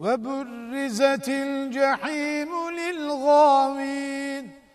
وبرزت الجحيم لل